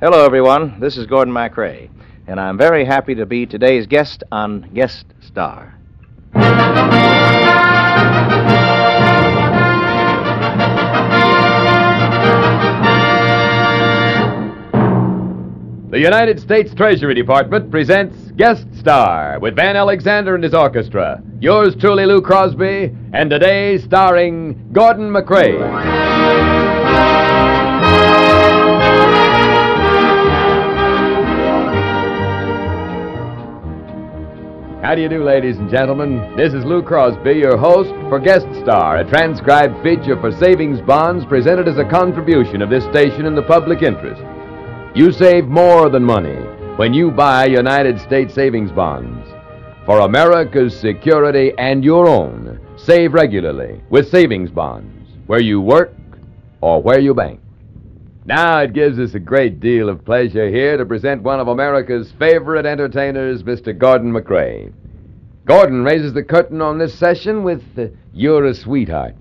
Hello, everyone. This is Gordon MacRae, and I'm very happy to be today's guest on Guest Star. The United States Treasury Department presents Guest Star with Van Alexander and his orchestra. Yours truly, Lou Crosby, and today starring Gordon MacRae. How do you do, ladies and gentlemen? This is Lou Crosby, your host for Guest Star, a transcribed feature for savings bonds presented as a contribution of this station in the public interest. You save more than money when you buy United States savings bonds. For America's security and your own, save regularly with savings bonds, where you work or where you bank. Now it gives us a great deal of pleasure here to present one of America's favorite entertainers, Mr. Gordon MacRae. Gordon raises the curtain on this session with uh, You're a Sweetheart.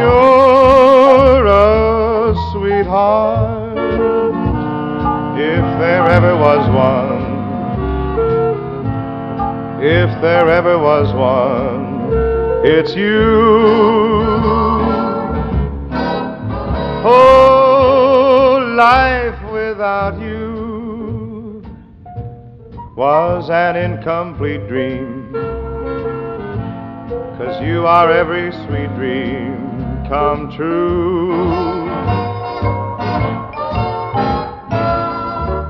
You're a sweetheart, if there ever was one. If there ever was one, it's you. Life without you was an incomplete dream. Cause you are every sweet dream come true.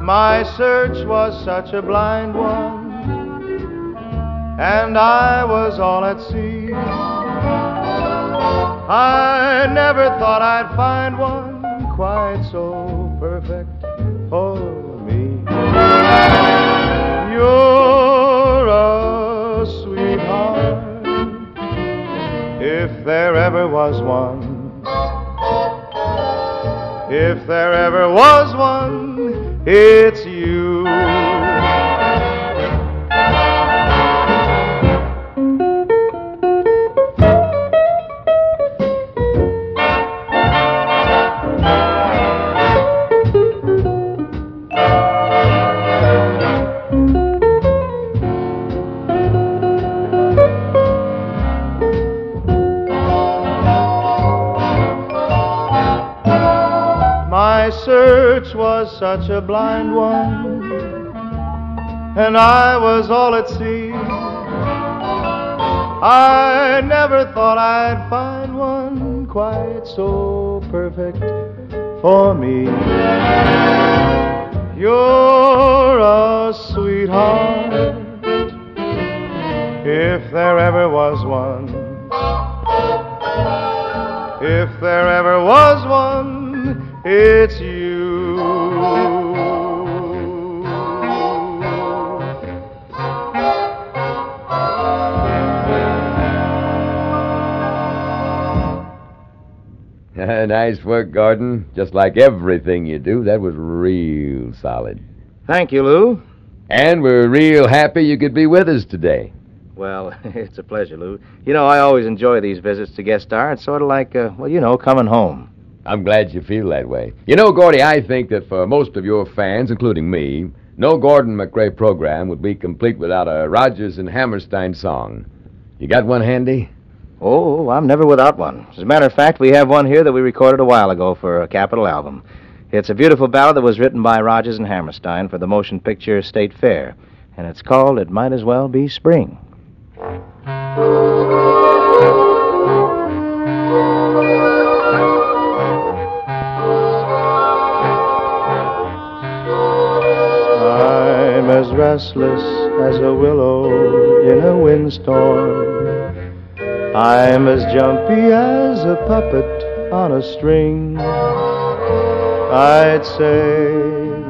My search was such a blind one, and I was all at sea. I never thought I'd find one quite so perfect for me. You're a sweetheart if there ever was one. If there ever was one, it's you. Such a blind one, and I was all at sea. I never thought I'd find one quite so perfect for me. You're a sweetheart, if there ever was one. If there ever was one, it's you. Nice work, Gordon. Just like everything you do, that was real solid. Thank you, Lou. And we're real happy you could be with us today. Well, it's a pleasure, Lou. You know, I always enjoy these visits to Guest Star. It's sort of like, uh, well, you know, coming home. I'm glad you feel that way. You know, Gordy, I think that for most of your fans, including me, no Gordon MacRae program would be complete without a Rodgers and Hammerstein song. You got one handy? Oh, I'm never without one. As a matter of fact, we have one here that we recorded a while ago for a Capitol album. It's a beautiful ballad that was written by Rodgers and Hammerstein for the motion picture State Fair, and it's called It Might As Well Be Spring. I'm as restless as a willow in a windstorm. I'm as jumpy as a puppet on a string. I'd say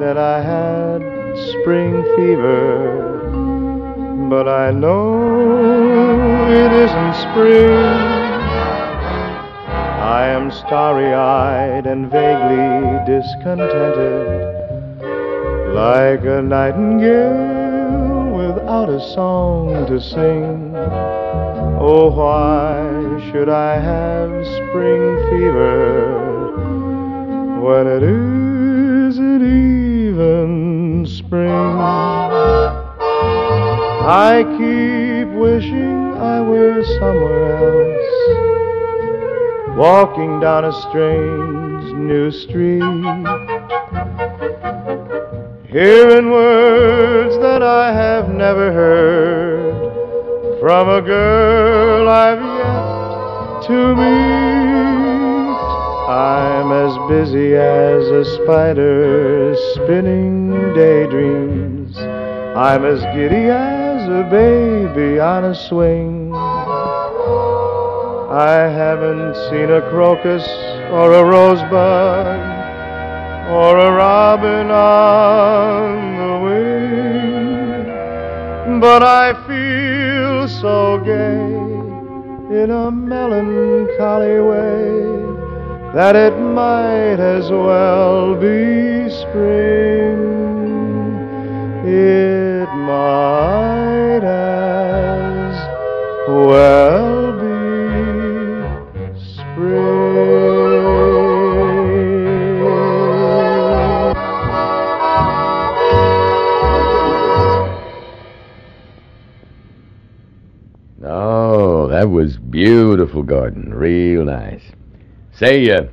that I had spring fever, but I know it isn't spring. I am starry eyed and vaguely discontented, like a nightingale a song to sing. Oh, why should I have spring fever when it isn't even spring? I keep wishing I were somewhere else, walking down a strange new street hearing words that I have never heard from a girl I've yet to meet. I'm as busy as a spider spinning daydreams. I'm as giddy as a baby on a swing. I haven't seen a crocus or a rosebud or a robin on. But I feel so gay in a melancholy way that it might as well be spring. It might as well Gordon. Real nice. Say, uh,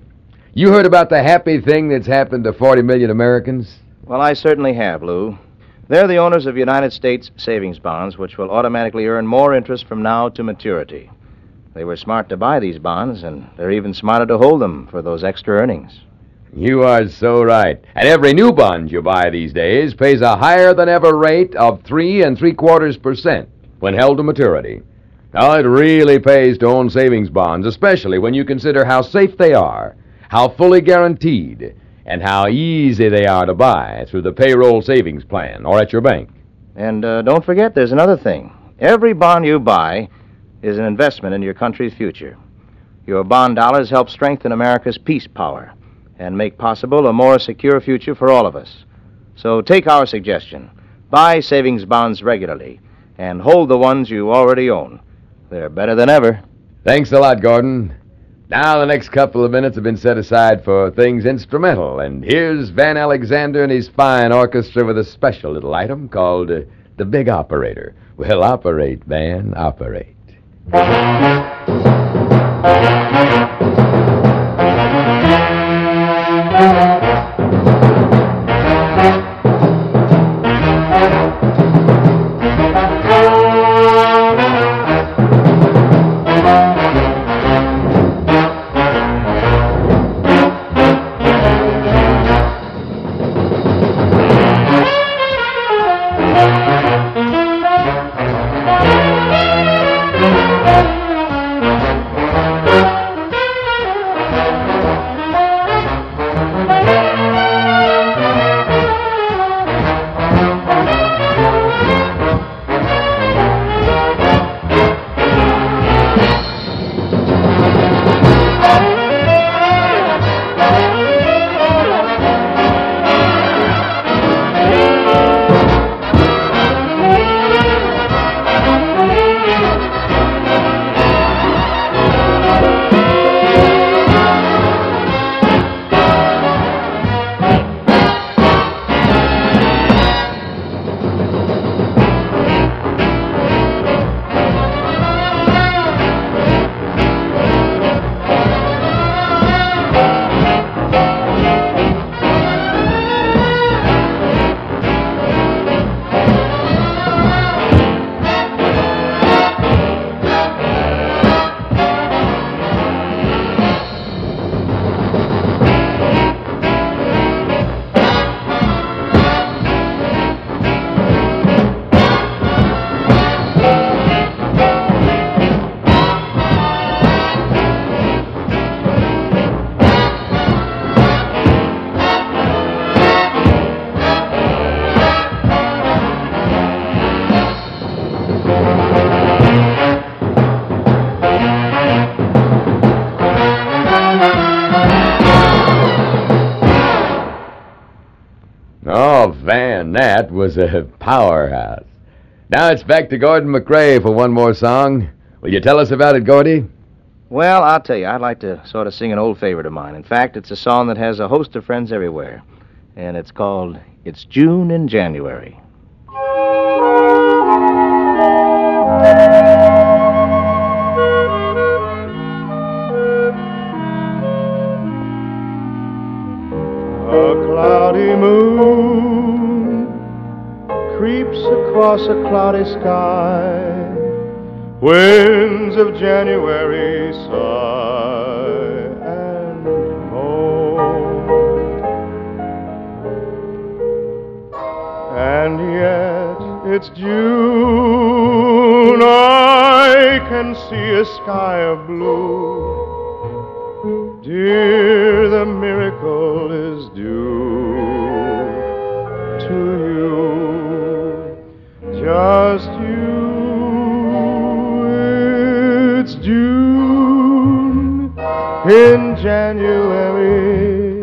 you heard about the happy thing that's happened to 40 million Americans? Well, I certainly have, Lou. They're the owners of United States savings bonds, which will automatically earn more interest from now to maturity. They were smart to buy these bonds, and they're even smarter to hold them for those extra earnings. You are so right. And every new bond you buy these days pays a higher than ever rate of three and three quarters percent when held to maturity. Now, it really pays to own savings bonds, especially when you consider how safe they are, how fully guaranteed, and how easy they are to buy through the payroll savings plan or at your bank. And uh, don't forget, there's another thing. Every bond you buy is an investment in your country's future. Your bond dollars help strengthen America's peace power and make possible a more secure future for all of us. So take our suggestion buy savings bonds regularly and hold the ones you already own. They're better than ever. Thanks a lot, Gordon. Now, the next couple of minutes have been set aside for things instrumental, and here's Van Alexander and his fine orchestra with a special little item called uh, The Big Operator. Well, operate, Van, operate. Was a powerhouse. Now it's back to Gordon MacRae for one more song. Will you tell us about it, Gordy? Well, I'll tell you, I'd like to sort of sing an old favorite of mine. In fact, it's a song that has a host of friends everywhere, and it's called It's June in January. A cloudy moon creeps across a cloudy sky. Winds of January sigh and moan. And yet it's June. I can see a sky of blue. Dear, the miracle is due to you, January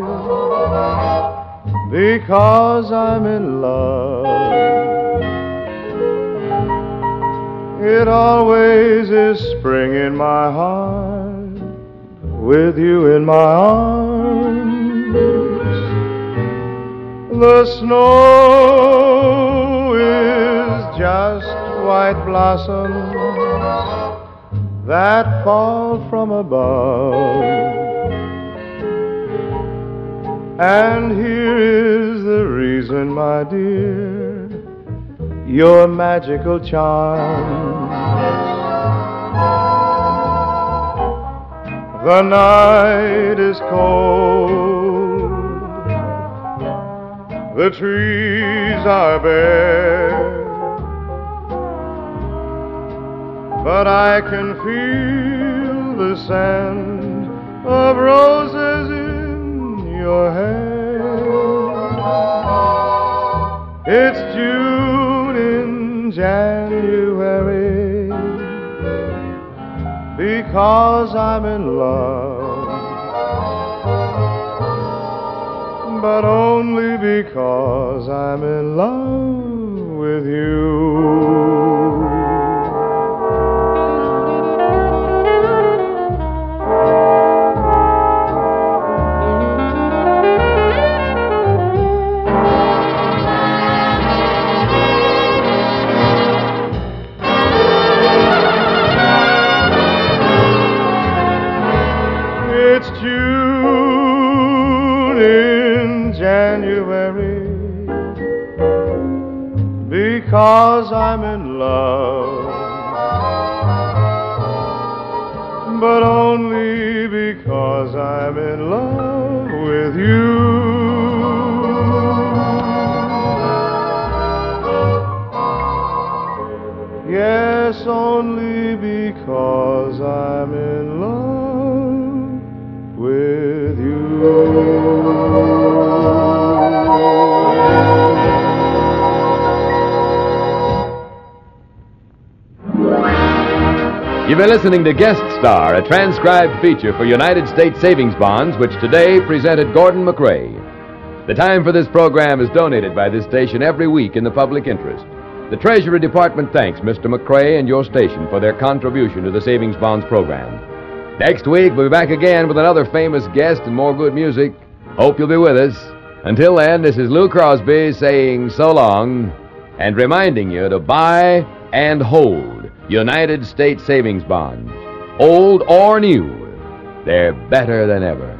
because I'm in love. It always is spring in my heart with you in my arms. The snow is just white blossoms that fall from above. And here is the reason, my dear, your magical charms. The night is cold, the trees are bare, but I can feel the scent of roses your hair. It's June in January because I'm in love, but only because I'm in love with you. Because I'm in love, but only because I'm in love with you. Yes, only because I'm in been listening to Guest Star, a transcribed feature for United States Savings Bonds, which today presented Gordon MacRae. The time for this program is donated by this station every week in the public interest. The Treasury Department thanks Mr. MacRae and your station for their contribution to the Savings Bonds program. Next week, we'll be back again with another famous guest and more good music. Hope you'll be with us. Until then, this is Lou Crosby saying so long and reminding you to buy and hold United States savings bonds, old or new, they're better than ever.